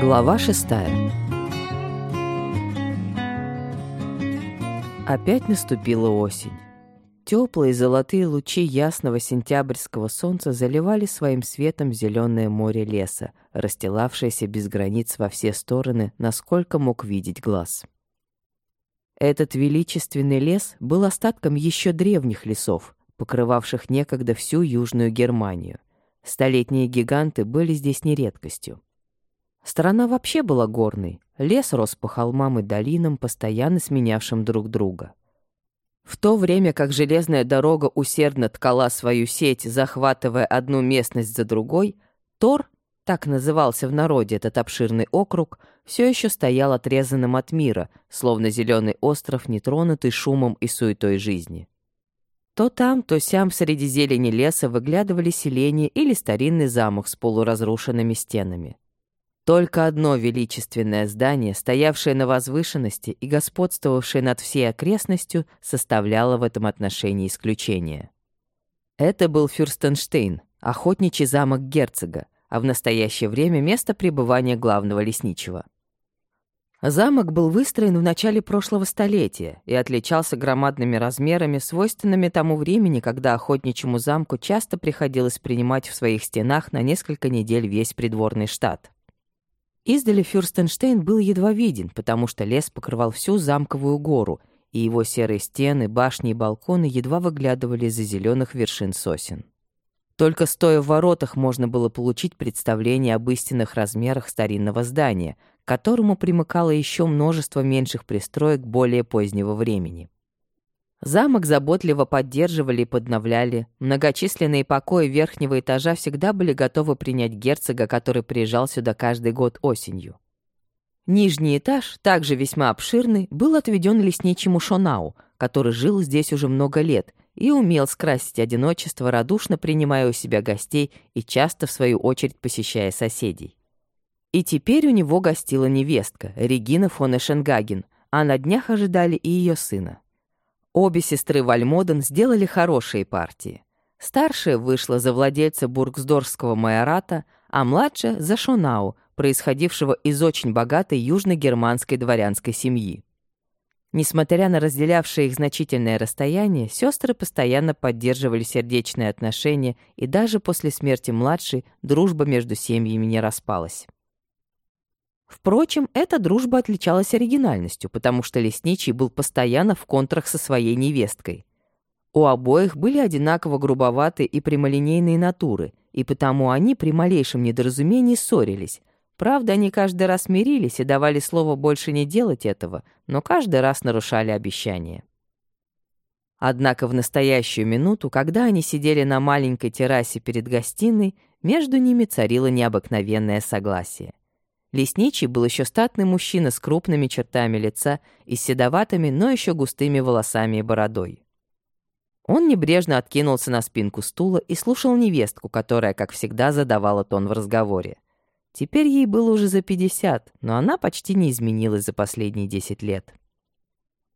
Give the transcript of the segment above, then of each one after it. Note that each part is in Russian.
Глава шестая Опять наступила осень. Теплые золотые лучи ясного сентябрьского солнца заливали своим светом зеленое море леса, расстилавшееся без границ во все стороны, насколько мог видеть глаз. Этот величественный лес был остатком еще древних лесов, покрывавших некогда всю Южную Германию. Столетние гиганты были здесь не редкостью. Страна вообще была горной, лес рос по холмам и долинам, постоянно сменявшим друг друга. В то время как железная дорога усердно ткала свою сеть, захватывая одну местность за другой, Тор, так назывался в народе этот обширный округ, все еще стоял отрезанным от мира, словно зеленый остров, нетронутый шумом и суетой жизни. То там, то сям среди зелени леса выглядывали селения или старинный замок с полуразрушенными стенами. Только одно величественное здание, стоявшее на возвышенности и господствовавшее над всей окрестностью, составляло в этом отношении исключение. Это был Фюрстенштейн, охотничий замок герцога, а в настоящее время место пребывания главного лесничего. Замок был выстроен в начале прошлого столетия и отличался громадными размерами, свойственными тому времени, когда охотничьему замку часто приходилось принимать в своих стенах на несколько недель весь придворный штат. Издали Фюрстенштейн был едва виден, потому что лес покрывал всю замковую гору, и его серые стены, башни и балконы едва выглядывали из-за зеленых вершин сосен. Только стоя в воротах можно было получить представление об истинных размерах старинного здания, к которому примыкало еще множество меньших пристроек более позднего времени. Замок заботливо поддерживали и подновляли. Многочисленные покои верхнего этажа всегда были готовы принять герцога, который приезжал сюда каждый год осенью. Нижний этаж, также весьма обширный, был отведен лесничему Шонау, который жил здесь уже много лет и умел скрасить одиночество, радушно принимая у себя гостей и часто, в свою очередь, посещая соседей. И теперь у него гостила невестка, Регина фон Эшенгаген, а на днях ожидали и ее сына. Обе сестры Вальмоден сделали хорошие партии. Старшая вышла за владельца бургсдорфского майората, а младшая — за Шонау, происходившего из очень богатой южно-германской дворянской семьи. Несмотря на разделявшее их значительное расстояние, сестры постоянно поддерживали сердечные отношения, и даже после смерти младшей дружба между семьями не распалась. Впрочем, эта дружба отличалась оригинальностью, потому что Лесничий был постоянно в контрах со своей невесткой. У обоих были одинаково грубоватые и прямолинейные натуры, и потому они при малейшем недоразумении ссорились. Правда, они каждый раз мирились и давали слово больше не делать этого, но каждый раз нарушали обещания. Однако в настоящую минуту, когда они сидели на маленькой террасе перед гостиной, между ними царило необыкновенное согласие. Лесничий был еще статный мужчина с крупными чертами лица и седоватыми, но еще густыми волосами и бородой. Он небрежно откинулся на спинку стула и слушал невестку, которая, как всегда, задавала тон в разговоре. Теперь ей было уже за 50, но она почти не изменилась за последние 10 лет.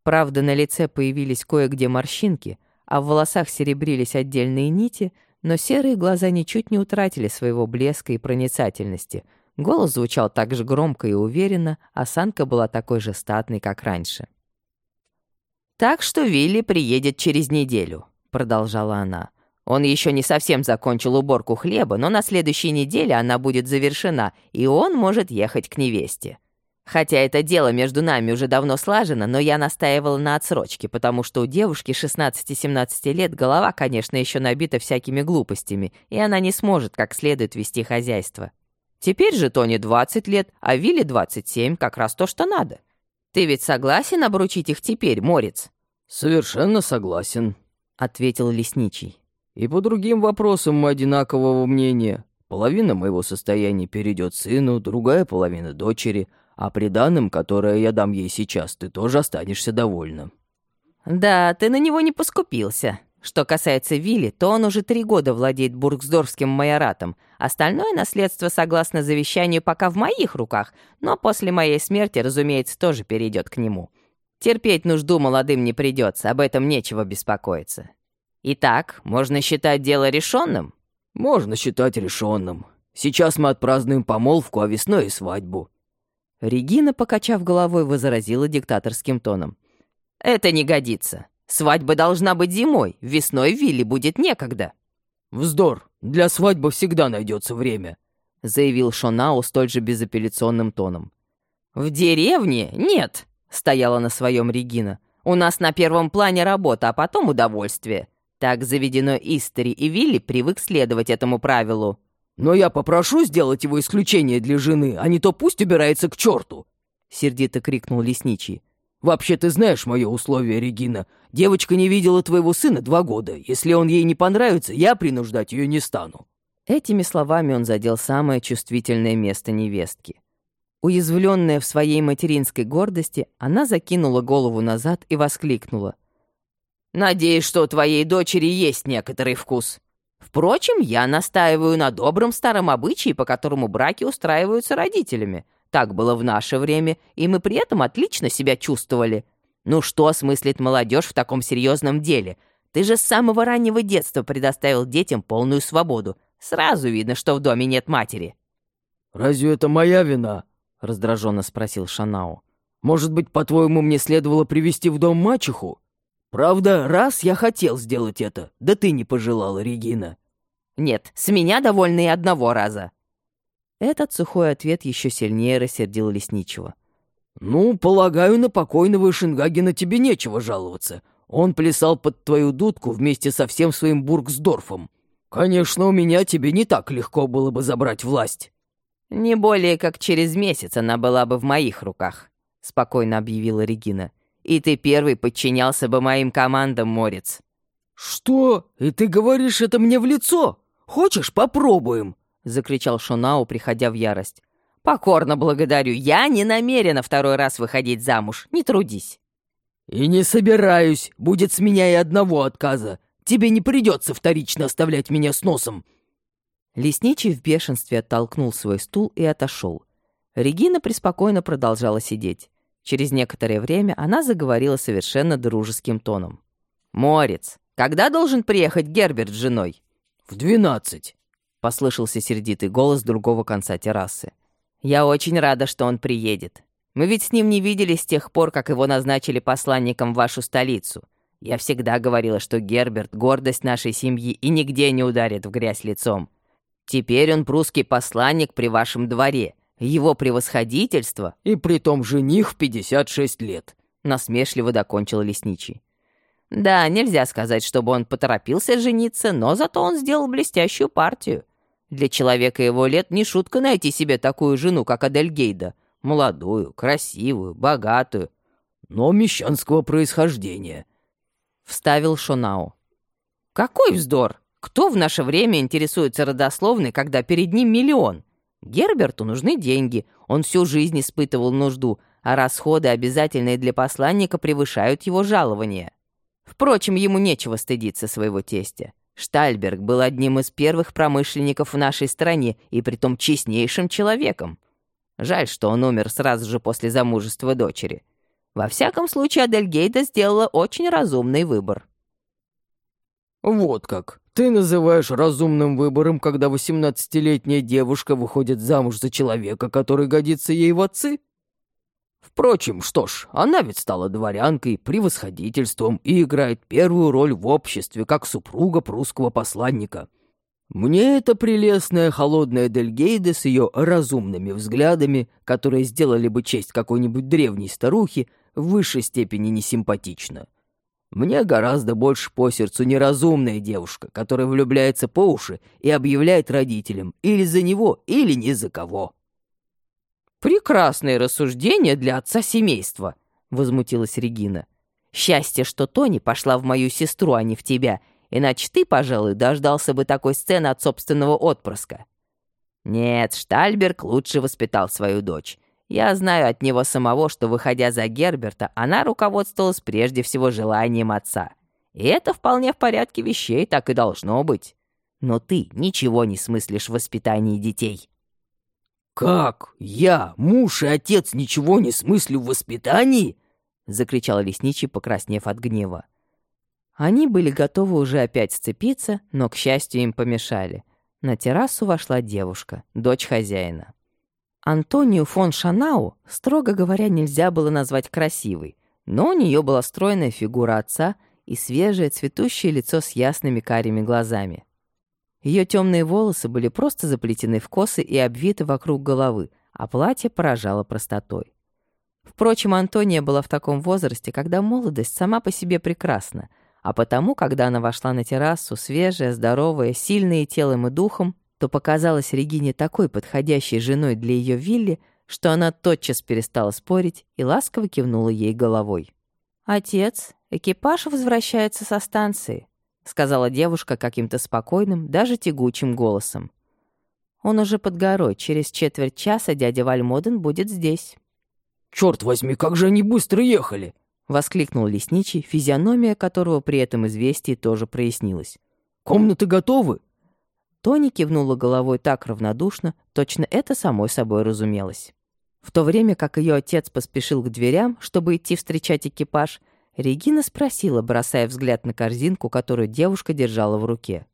Правда, на лице появились кое-где морщинки, а в волосах серебрились отдельные нити, но серые глаза ничуть не утратили своего блеска и проницательности — Голос звучал так же громко и уверенно, осанка была такой же статной, как раньше. «Так что Вилли приедет через неделю», — продолжала она. «Он еще не совсем закончил уборку хлеба, но на следующей неделе она будет завершена, и он может ехать к невесте. Хотя это дело между нами уже давно слажено, но я настаивала на отсрочке, потому что у девушки 16-17 лет голова, конечно, еще набита всякими глупостями, и она не сможет как следует вести хозяйство. Теперь же Тони 20 лет, а Вилли 27, как раз то, что надо. Ты ведь согласен обручить их теперь, Морец? Совершенно согласен, ответил лесничий. И по другим вопросам мы одинакового мнения. Половина моего состояния перейдет сыну, другая половина дочери, а при данном, которое я дам ей сейчас, ты тоже останешься довольна. Да, ты на него не поскупился, что касается Вилли, то он уже три года владеет бургсдорфским майоратом. Остальное наследство, согласно завещанию, пока в моих руках, но после моей смерти, разумеется, тоже перейдет к нему. Терпеть нужду молодым не придется, об этом нечего беспокоиться. Итак, можно считать дело решенным? Можно считать решенным. Сейчас мы отпразднуем помолвку, а весной и свадьбу. Регина, покачав головой, возразила диктаторским тоном. «Это не годится. Свадьба должна быть зимой, весной Вилли будет некогда». «Вздор! Для свадьбы всегда найдется время», — заявил Шонау столь же безапелляционным тоном. «В деревне? Нет», — стояла на своем Регина. «У нас на первом плане работа, а потом удовольствие. Так заведено Истери, и Вилли привык следовать этому правилу». «Но я попрошу сделать его исключение для жены, а не то пусть убирается к черту!» — сердито крикнул лесничий. «Вообще ты знаешь мое условие, Регина. Девочка не видела твоего сына два года. Если он ей не понравится, я принуждать ее не стану». Этими словами он задел самое чувствительное место невестки. Уязвленная в своей материнской гордости, она закинула голову назад и воскликнула. «Надеюсь, что у твоей дочери есть некоторый вкус. Впрочем, я настаиваю на добром старом обычае, по которому браки устраиваются родителями. Так было в наше время, и мы при этом отлично себя чувствовали. Ну что смыслит молодежь в таком серьезном деле? Ты же с самого раннего детства предоставил детям полную свободу. Сразу видно, что в доме нет матери». «Разве это моя вина?» — раздраженно спросил Шанау. «Может быть, по-твоему, мне следовало привести в дом мачеху?» Правда, раз я хотел сделать это, да ты не пожелала, Регина. Нет, с меня довольны и одного раза. Этот сухой ответ еще сильнее рассердил лесничего. Ну, полагаю, на покойного Шингагена тебе нечего жаловаться. Он плясал под твою дудку вместе со всем своим Бургсдорфом. Конечно, у меня тебе не так легко было бы забрать власть. Не более как через месяц она была бы в моих руках, спокойно объявила Регина и ты первый подчинялся бы моим командам, Морец». «Что? И ты говоришь это мне в лицо? Хочешь, попробуем?» — закричал Шонау, приходя в ярость. «Покорно благодарю. Я не намерена второй раз выходить замуж. Не трудись». «И не собираюсь. Будет с меня и одного отказа. Тебе не придется вторично оставлять меня с носом». Лесничий в бешенстве оттолкнул свой стул и отошел. Регина преспокойно продолжала сидеть. Через некоторое время она заговорила совершенно дружеским тоном. «Морец, когда должен приехать Герберт с женой?» «В двенадцать», — послышался сердитый голос другого конца террасы. «Я очень рада, что он приедет. Мы ведь с ним не виделись с тех пор, как его назначили посланником в вашу столицу. Я всегда говорила, что Герберт — гордость нашей семьи и нигде не ударит в грязь лицом. Теперь он прусский посланник при вашем дворе, его превосходительство, и притом жених в 56 лет, насмешливо докончил лесничий. Да, нельзя сказать, чтобы он поторопился жениться, но зато он сделал блестящую партию. Для человека его лет не шутка найти себе такую жену, как Адельгейда. Молодую, красивую, богатую. Но мещанского происхождения. Вставил Шонау. Какой вздор! Кто в наше время интересуется родословной, когда перед ним миллион? Герберту нужны деньги, он всю жизнь испытывал нужду, а расходы, обязательные для посланника, превышают его жалование. Впрочем, ему нечего стыдиться своего тестя. Штальберг был одним из первых промышленников в нашей стране и притом честнейшим человеком. Жаль, что он умер сразу же после замужества дочери. Во всяком случае, Адельгейда сделала очень разумный выбор. «Вот как. Ты называешь разумным выбором, когда восемнадцатилетняя девушка выходит замуж за человека, который годится ей в отцы?» Впрочем, что ж, она ведь стала дворянкой, превосходительством и играет первую роль в обществе, как супруга прусского посланника. Мне эта прелестная холодная Дельгейда с ее разумными взглядами, которые сделали бы честь какой-нибудь древней старухе, в высшей степени несимпатична. Мне гораздо больше по сердцу неразумная девушка, которая влюбляется по уши и объявляет родителям или за него, или ни за кого. «Прекрасное рассуждение для отца семейства», — возмутилась Регина. «Счастье, что Тони пошла в мою сестру, а не в тебя, иначе ты, пожалуй, дождался бы такой сцены от собственного отпрыска». Нет, Штальберг лучше воспитал свою дочь. Я знаю от него самого, что, выходя за Герберта, она руководствовалась прежде всего желанием отца. И это вполне в порядке вещей, так и должно быть. Но ты ничего не смыслишь в воспитании детей». «Как? Я, муж и отец, ничего не смыслю в воспитании?» — закричал лесничий, покраснев от гнева. Они были готовы уже опять сцепиться, но, к счастью, им помешали. На террасу вошла девушка, дочь хозяина. Антонию фон Шанау, строго говоря, нельзя было назвать красивой, но у нее была стройная фигура отца и свежее цветущее лицо с ясными карими глазами. Ее темные волосы были просто заплетены в косы и обвиты вокруг головы, а платье поражало простотой. Впрочем, Антония была в таком возрасте, когда молодость сама по себе прекрасна, а потому, когда она вошла на террасу, свежая, здоровая, сильная телом и духом, то показалась Регине такой подходящей женой для ее вилли, что она тотчас перестала спорить и ласково кивнула ей головой. «Отец, экипаж возвращается со станции», — сказала девушка каким-то спокойным, даже тягучим голосом. «Он уже под горой. Через четверть часа дядя Вальмоден будет здесь». «Черт возьми, как же они быстро ехали!» — воскликнул лесничий, физиономия которого при этом известии тоже прояснилась. «Комнаты готовы?» Тони кивнула головой так равнодушно, точно это самой собой разумелось. В то время как ее отец поспешил к дверям, чтобы идти встречать экипаж, Регина спросила, бросая взгляд на корзинку, которую девушка держала в руке.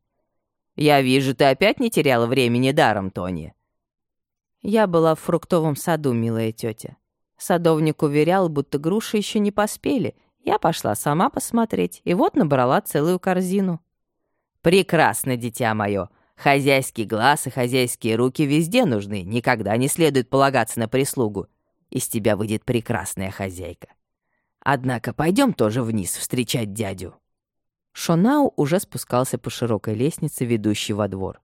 «Я вижу, ты опять не теряла времени даром, Тони». «Я была в фруктовом саду, милая тетя. Садовник уверял, будто груши еще не поспели. Я пошла сама посмотреть, и вот набрала целую корзину». «Прекрасно, дитя мое. Хозяйский глаз и хозяйские руки везде нужны. Никогда не следует полагаться на прислугу. Из тебя выйдет прекрасная хозяйка». Однако пойдем тоже вниз встречать дядю». Шонау уже спускался по широкой лестнице, ведущей во двор.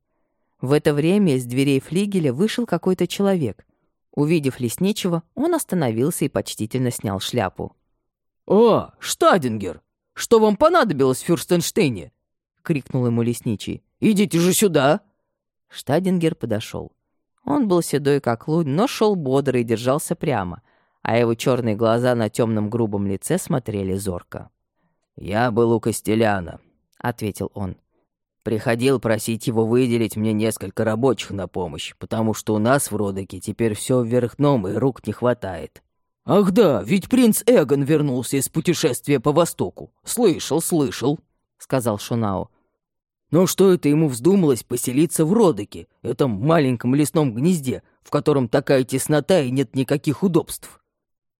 В это время из дверей флигеля вышел какой-то человек. Увидев лесничего, он остановился и почтительно снял шляпу. «О, Штадингер! Что вам понадобилось в Фюрстенштейне?» — крикнул ему лесничий. «Идите же сюда!» Штадингер подошел. Он был седой как лунь, но шел бодро и держался прямо — а его черные глаза на темном грубом лице смотрели зорко. «Я был у Костеляна», — ответил он. «Приходил просить его выделить мне несколько рабочих на помощь, потому что у нас в Родоке теперь все вверх дном и рук не хватает». «Ах да, ведь принц Эгон вернулся из путешествия по Востоку. Слышал, слышал», — сказал Шунао. «Но что это ему вздумалось поселиться в Родоке, этом маленьком лесном гнезде, в котором такая теснота и нет никаких удобств?»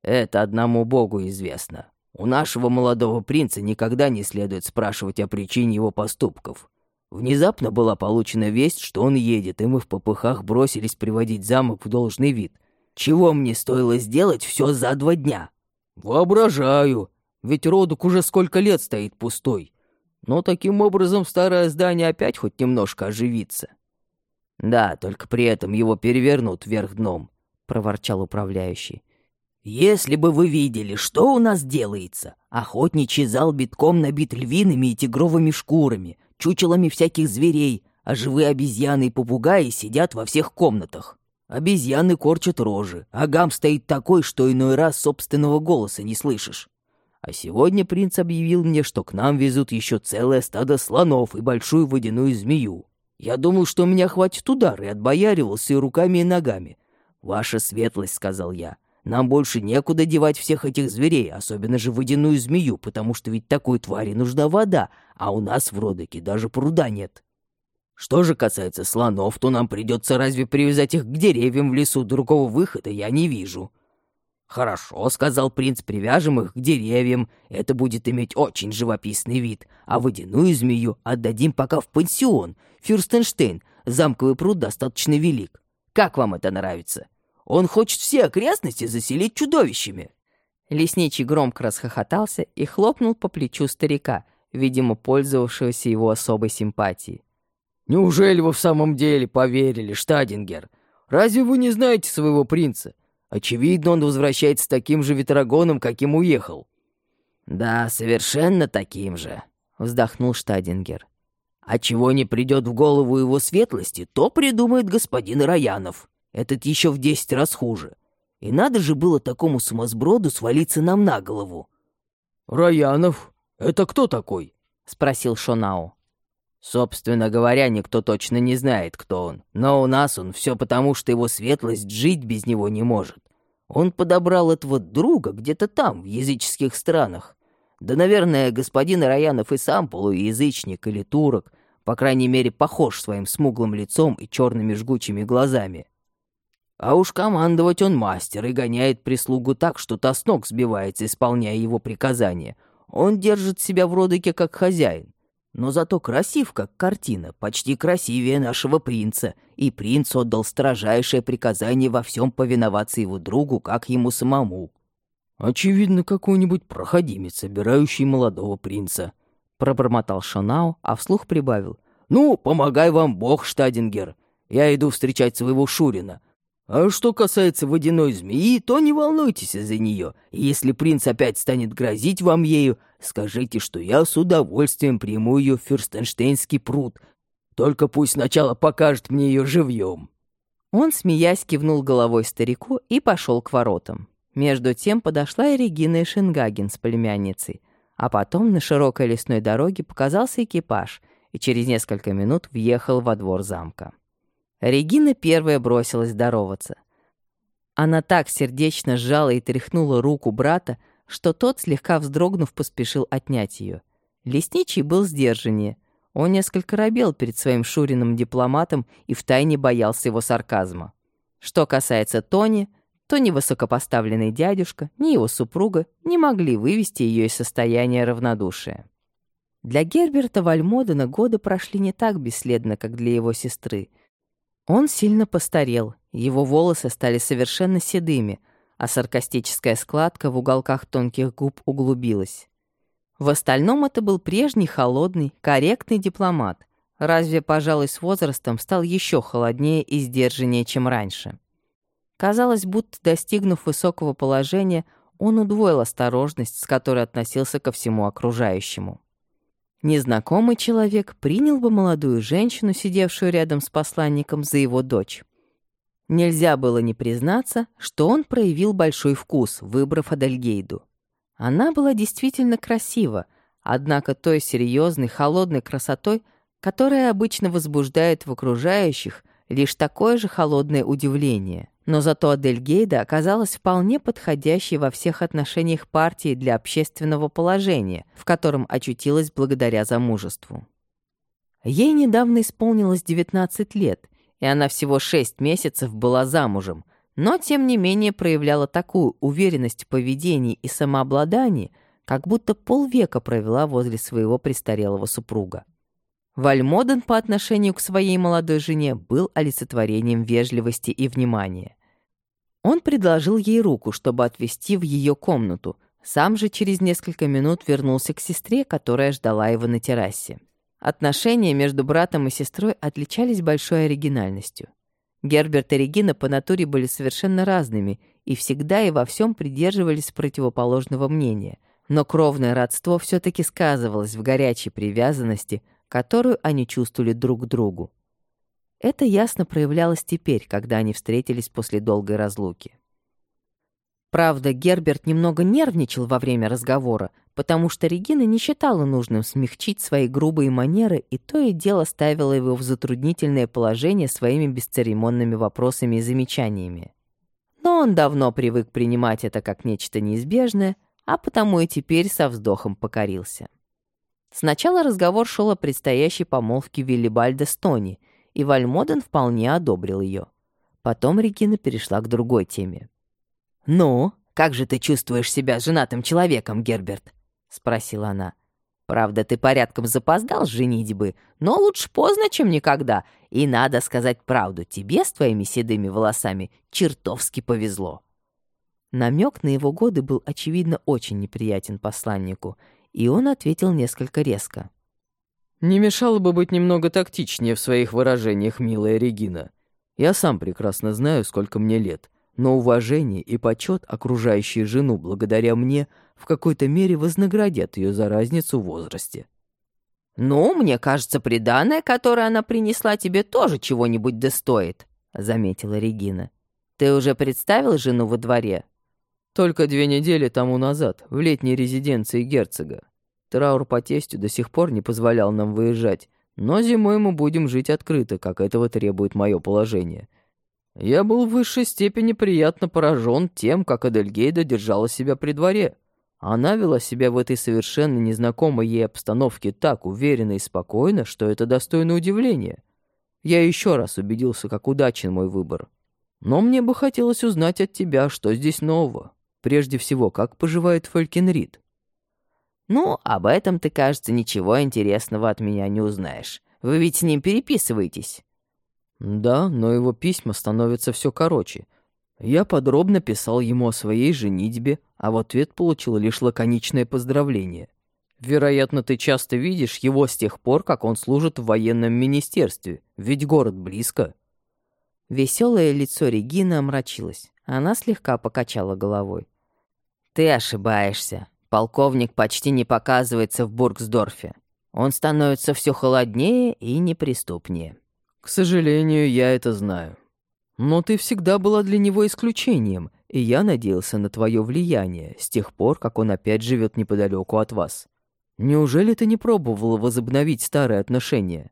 Это одному Богу известно. У нашего молодого принца никогда не следует спрашивать о причине его поступков. Внезапно была получена весть, что он едет, и мы в попыхах бросились приводить замок в должный вид. Чего мне стоило сделать все за два дня? Воображаю, ведь Родук уже сколько лет стоит пустой. Но таким образом старое здание опять хоть немножко оживится. Да, только при этом его перевернут вверх дном, проворчал управляющий. Если бы вы видели, что у нас делается. Охотничий зал битком набит львиными и тигровыми шкурами, чучелами всяких зверей, а живые обезьяны и попугаи сидят во всех комнатах. Обезьяны корчат рожи, а гам стоит такой, что иной раз собственного голоса не слышишь. А сегодня принц объявил мне, что к нам везут еще целое стадо слонов и большую водяную змею. Я думал, что у меня хватит удара, и отбояривался и руками, и ногами. «Ваша светлость», — сказал я, — нам больше некуда девать всех этих зверей, особенно же водяную змею, потому что ведь такой твари нужна вода, а у нас в Родоке даже пруда нет. Что же касается слонов, то нам придется разве привязать их к деревьям в лесу, другого выхода я не вижу». «Хорошо», — сказал принц, — «привяжем их к деревьям. Это будет иметь очень живописный вид. А водяную змею отдадим пока в пансион. Фюрстенштейн, замковый пруд достаточно велик. Как вам это нравится?» Он хочет все окрестности заселить чудовищами». Лесничий громко расхохотался и хлопнул по плечу старика, видимо, пользовавшегося его особой симпатией. «Неужели вы в самом деле поверили, Штадингер? Разве вы не знаете своего принца? Очевидно, он возвращается таким же ветрогоном, каким уехал». «Да, совершенно таким же», — вздохнул Штадингер. «А чего не придет в голову его светлости, то придумает господин Раянов. Этот еще в десять раз хуже. И надо же было такому сумасброду свалиться нам на голову. «Раянов? Это кто такой?» — спросил Шонау. «Собственно говоря, никто точно не знает, кто он. Но у нас он все потому, что его светлость жить без него не может. Он подобрал этого друга где-то там, в языческих странах. Да, наверное, господин Раянов и сам полуязычник или турок, по крайней мере, похож своим смуглым лицом и черными жгучими глазами. А уж командовать он мастер и гоняет прислугу так, что та с ног сбивается, исполняя его приказания. Он держит себя в родыке как хозяин. Но зато красив, как картина, почти красивее нашего принца. И принц отдал строжайшее приказание во всем повиноваться его другу, как ему самому. «Очевидно, какой-нибудь проходимец, собирающий молодого принца», — пробормотал Шонау, а вслух прибавил. «Ну, помогай вам бог, Штадингер. Я иду встречать своего Шурина. А что касается водяной змеи, то не волнуйтесь из-за нее. Если принц опять станет грозить вам ею, скажите, что я с удовольствием приму ее в Фюрстенштейнский пруд. Только пусть сначала покажет мне ее живьем». Он, смеясь, кивнул головой старику и пошел к воротам. Между тем подошла и Регина Шенгаген с племянницей. А потом на широкой лесной дороге показался экипаж и через несколько минут въехал во двор замка. Регина первая бросилась здороваться. Она так сердечно сжала и тряхнула руку брата, что тот, слегка вздрогнув, поспешил отнять ее. Лесничий был сдержаннее. Он несколько робел перед своим шуриным дипломатом и втайне боялся его сарказма. Что касается Тони, то ни высокопоставленный дядюшка, ни его супруга не могли вывести ее из состояния равнодушия. Для Герберта Вальмодена годы прошли не так бесследно, как для его сестры — он сильно постарел, его волосы стали совершенно седыми, а саркастическая складка в уголках тонких губ углубилась. В остальном это был прежний холодный, корректный дипломат, разве, пожалуй, с возрастом стал еще холоднее и сдержаннее, чем раньше. Казалось, будто достигнув высокого положения, он удвоил осторожность, с которой относился ко всему окружающему. Незнакомый человек принял бы молодую женщину, сидевшую рядом с посланником, за его дочь. Нельзя было не признаться, что он проявил большой вкус, выбрав Адельгейду. Она была действительно красива, однако той серьезной, холодной красотой, которая обычно возбуждает в окружающих лишь такое же холодное удивление — но зато Адельгейда оказалась вполне подходящей во всех отношениях партии для общественного положения, в котором очутилась благодаря замужеству. Ей недавно исполнилось 19 лет, и она всего 6 месяцев была замужем, но тем не менее проявляла такую уверенность в поведении и самообладании, как будто полвека провела возле своего престарелого супруга. Вальмоден по отношению к своей молодой жене был олицетворением вежливости и внимания. Он предложил ей руку, чтобы отвезти в ее комнату. Сам же через несколько минут вернулся к сестре, которая ждала его на террасе. Отношения между братом и сестрой отличались большой оригинальностью. Герберт и Регина по натуре были совершенно разными и всегда и во всем придерживались противоположного мнения, но кровное родство все-таки сказывалось в горячей привязанности, которую они чувствовали друг к другу. Это ясно проявлялось теперь, когда они встретились после долгой разлуки. Правда, Герберт немного нервничал во время разговора, потому что Регина не считала нужным смягчить свои грубые манеры и то и дело ставила его в затруднительное положение своими бесцеремонными вопросами и замечаниями. Но он давно привык принимать это как нечто неизбежное, а потому и теперь со вздохом покорился. Сначала разговор шел о предстоящей помолвке Виллибальда с Тони, и Вальмоден вполне одобрил ее. Потом Регина перешла к другой теме. «Ну, как же ты чувствуешь себя женатым человеком, Герберт?» — спросила она. «Правда, ты порядком запоздал с женитьбы, но лучше поздно, чем никогда. И надо сказать правду, тебе с твоими седыми волосами чертовски повезло». Намек на его годы был, очевидно, очень неприятен посланнику, и он ответил несколько резко. Не мешало бы быть немного тактичнее в своих выражениях, милая Регина. Я сам прекрасно знаю, сколько мне лет, но уважение и почет, окружающие жену благодаря мне, в какой-то мере вознаградят ее за разницу в возрасте. «Ну, мне кажется, приданное, которое она принесла тебе, тоже чего-нибудь достоит», — заметила Регина. «Ты уже представил жену во дворе?» «Только две недели тому назад, в летней резиденции герцога. Траур по тестю до сих пор не позволял нам выезжать, но зимой мы будем жить открыто, как этого требует мое положение. Я был в высшей степени приятно поражен тем, как Адельгейда держала себя при дворе. Она вела себя в этой совершенно незнакомой ей обстановке так уверенно и спокойно, что это достойно удивления. Я еще раз убедился, как удачен мой выбор. Но мне бы хотелось узнать от тебя, что здесь нового. Прежде всего, как поживает Фалькенрид?» «Ну, об этом ты, кажется, ничего интересного от меня не узнаешь. Вы ведь с ним переписываетесь?» «Да, но его письма становятся все короче. Я подробно писал ему о своей женитьбе, а в ответ получил лишь лаконичное поздравление. Вероятно, ты часто видишь его с тех пор, как он служит в военном министерстве, ведь город близко». Веселое лицо Регины омрачилось. Она слегка покачала головой. «Ты ошибаешься. Полковник почти не показывается в Бургсдорфе. Он становится все холоднее и неприступнее». «К сожалению, я это знаю. Но ты всегда была для него исключением, и я надеялся на твое влияние с тех пор, как он опять живет неподалеку от вас. Неужели ты не пробовала возобновить старые отношения?»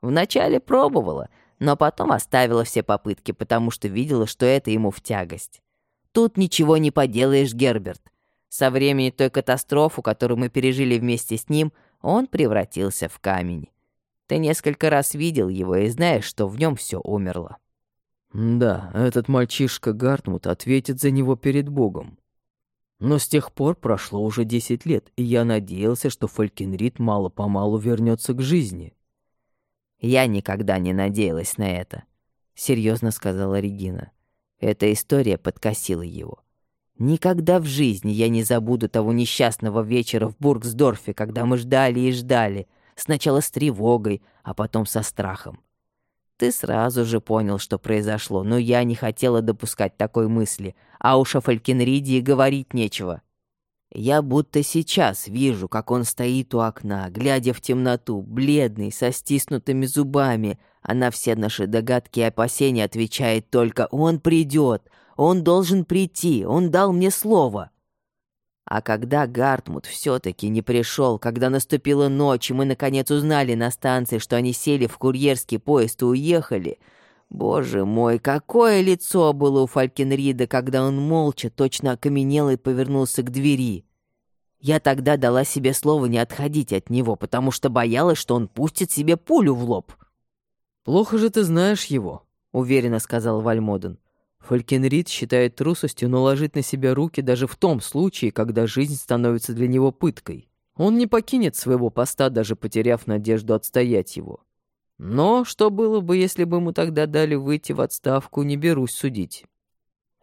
«Вначале пробовала, но потом оставила все попытки, потому что видела, что это ему в тягость. Тут ничего не поделаешь, Герберт. Со времени той катастрофы, которую мы пережили вместе с ним, он превратился в камень. Ты несколько раз видел его и знаешь, что в нем все умерло. Да, этот мальчишка Гартмут ответит за него перед Богом. Но с тех пор прошло уже десять лет, и я надеялся, что Фалькенрид мало-помалу вернется к жизни. «Я никогда не надеялась на это», — серьезно сказала Регина. Эта история подкосила его. Никогда в жизни я не забуду того несчастного вечера в Бургсдорфе, когда мы ждали и ждали, сначала с тревогой, а потом со страхом. Ты сразу же понял, что произошло, но я не хотела допускать такой мысли, а уж о Фалькенриде и говорить нечего. Я будто сейчас вижу, как он стоит у окна, глядя в темноту, бледный, со стиснутыми зубами, а на все наши догадки и опасения отвечает только «Он придет! Он должен прийти! Он дал мне слово!» А когда Гартмут все-таки не пришел, когда наступила ночь, и мы наконец узнали на станции, что они сели в курьерский поезд и уехали — Боже мой, какое лицо было у Фалькенрида, когда он молча, точно окаменел и повернулся к двери. Я тогда дала себе слово не отходить от него, потому что боялась, что он пустит себе пулю в лоб. «Плохо же ты знаешь его», — уверенно сказал Вальмоден. Фалькенрид считает трусостью наложить на себя руки даже в том случае, когда жизнь становится для него пыткой. Он не покинет своего поста, даже потеряв надежду отстоять его. Но что было бы, если бы ему тогда дали выйти в отставку, не берусь судить.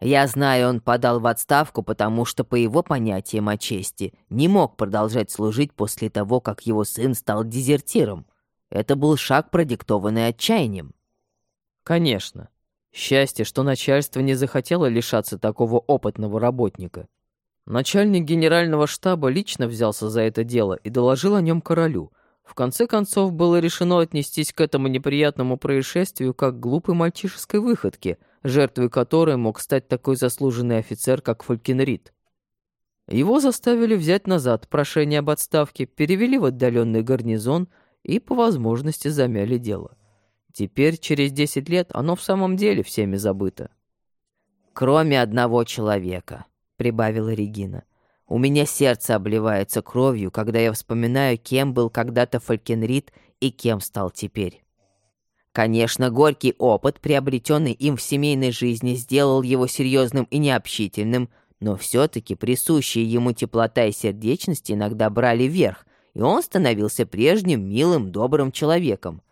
Я знаю, он подал в отставку, потому что, по его понятиям о чести, не мог продолжать служить после того, как его сын стал дезертиром. Это был шаг, продиктованный отчаянием. Конечно. Счастье, что начальство не захотело лишаться такого опытного работника. Начальник генерального штаба лично взялся за это дело и доложил о нем королю, в конце концов, было решено отнестись к этому неприятному происшествию как к глупой мальчишеской выходке, жертвой которой мог стать такой заслуженный офицер, как Фолькенрид. Его заставили взять назад прошение об отставке, перевели в отдаленный гарнизон и, по возможности, замяли дело. Теперь, через 10 лет, оно в самом деле всеми забыто. «Кроме одного человека», — прибавила Регина. У меня сердце обливается кровью, когда я вспоминаю, кем был когда-то Фалькенрид и кем стал теперь. Конечно, горький опыт, приобретенный им в семейной жизни, сделал его серьезным и необщительным, но все-таки присущие ему теплота и сердечность иногда брали верх, и он становился прежним милым, добрым человеком.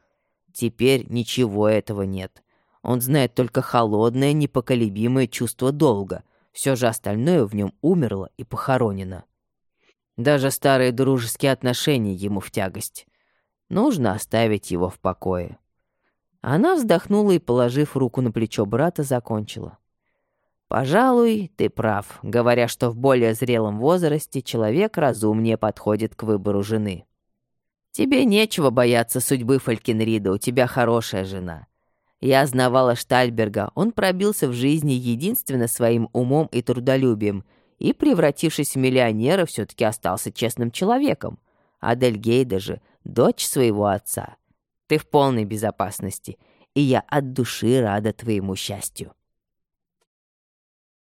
Теперь ничего этого нет. Он знает только холодное, непоколебимое чувство долга, все же остальное в нем умерло и похоронено. Даже старые дружеские отношения ему в тягость. Нужно оставить его в покое. Она вздохнула и, положив руку на плечо брата, закончила. «Пожалуй, ты прав, говоря, что в более зрелом возрасте человек разумнее подходит к выбору жены. Тебе нечего бояться судьбы Фалькенрида, у тебя хорошая жена. Я знавала Штальберга, он пробился в жизни единственно своим умом и трудолюбием, и, превратившись в миллионера, все-таки остался честным человеком. Адельгейда же — дочь своего отца. Ты в полной безопасности, и я от души рада твоему счастью.